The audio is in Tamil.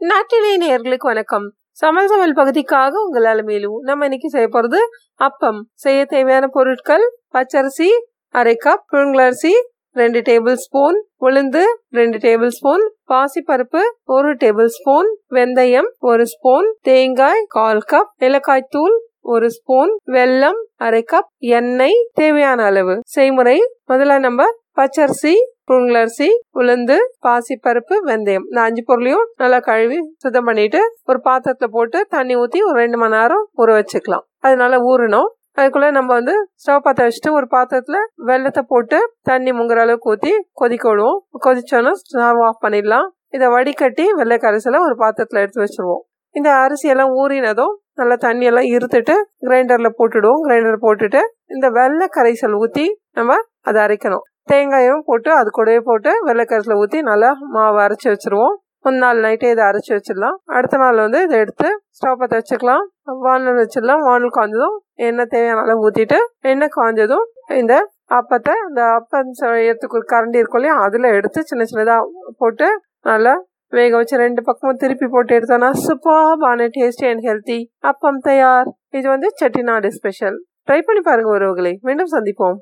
நாட்டினை நேர்களுக்கு வணக்கம். சமல் சமையல் பகுதிக்காக உங்கள் அலமையிலும் நம்ம இன்னைக்கு செய்ய போறது அப்பம். செய்ய தேவையான பொருட்கள் பச்சரிசி அரை கப் புழுங்கலரிசி ரெண்டு டேபிள் ஸ்பூன் உளுந்து ரெண்டு டேபிள் ஸ்பூன் பாசிப்பருப்பு ஒரு டேபிள் ஸ்பூன் வெந்தயம் ஒரு ஸ்பூன் தேங்காய் கால் கப் ஏலக்காய் தூள் ஒரு ஸ்பூன் வெல்லம் அரை கப் எண்ணெய் தேவையான அளவு. செய்முறை முதல்ல நம்ம பச்சரிசி புழுங்கலரிசி உளுந்து பாசிப்பருப்பு வெந்தயம். இந்த அஞ்சு பொருளையும் நல்லா கழுவி சுத்தம் பண்ணிட்டு ஒரு பாத்திரத்துல போட்டு தண்ணி ஊத்தி ஒரு ரெண்டு மணி நேரம் ஊற வச்சுக்கலாம். அது நல்லா ஊறணும். அதுக்குள்ள நம்ம வந்து ஸ்டவ் பற்ற வச்சுட்டு ஒரு பாத்திரத்துல வெள்ளத்தை போட்டு தண்ணி முங்குற அளவுக்கு ஊத்தி கொதிக்க விடுவோம். கொதிச்சோன்னா ஸ்டவ் ஆஃப் பண்ணிடலாம். இதை வடிகட்டி வெள்ளை கரைசலை ஒரு பாத்திரத்துல எடுத்து வச்சிருவோம். இந்த அரிசி எல்லாம் ஊறினதும் நல்லா தண்ணி எல்லாம் இருத்துட்டு கிரைண்டர்ல போட்டுடுவோம். கிரைண்டர் போட்டுட்டு இந்த வெள்ளை கரைசல் ஊத்தி நம்ம அதை அரைக்கணும். தேங்காயும் போட்டு அது கூடவே போட்டு வெள்ளைக்கரத்தில் ஊற்றி நல்லா மாவு அரைச்சி வச்சிருவோம். முன் நாள் நைட்டே இதை அரைச்சி வச்சிடலாம். அடுத்த நாள் வந்து இதை எடுத்து ஸ்டவ் பற்ற வச்சுக்கலாம். வானல் வச்சிடலாம். வானல் காய்ஞ்சதும் எண்ணெய் தேவையான அளவு ஊற்றிட்டு எண்ணெய் காய்ஞ்சதும் இந்த அப்பத்தை இந்த அப்பம் செய்யறதுக்கு கரண்டி இருக்கும் இல்லையா அதில் எடுத்து சின்ன சின்னதாக போட்டு நல்லா வேக வச்சு ரெண்டு பக்கமும் திருப்பி போட்டு எடுத்தோம்னா சூப்பர்பான டேஸ்டி அண்ட் ஹெல்த்தி அப்பம் தயார். இது வந்து செட்டிநாடு ஸ்பெஷல் ட்ரை பண்ணி பாருங்கள் உறவுகளை. மீண்டும் சந்திப்போம்.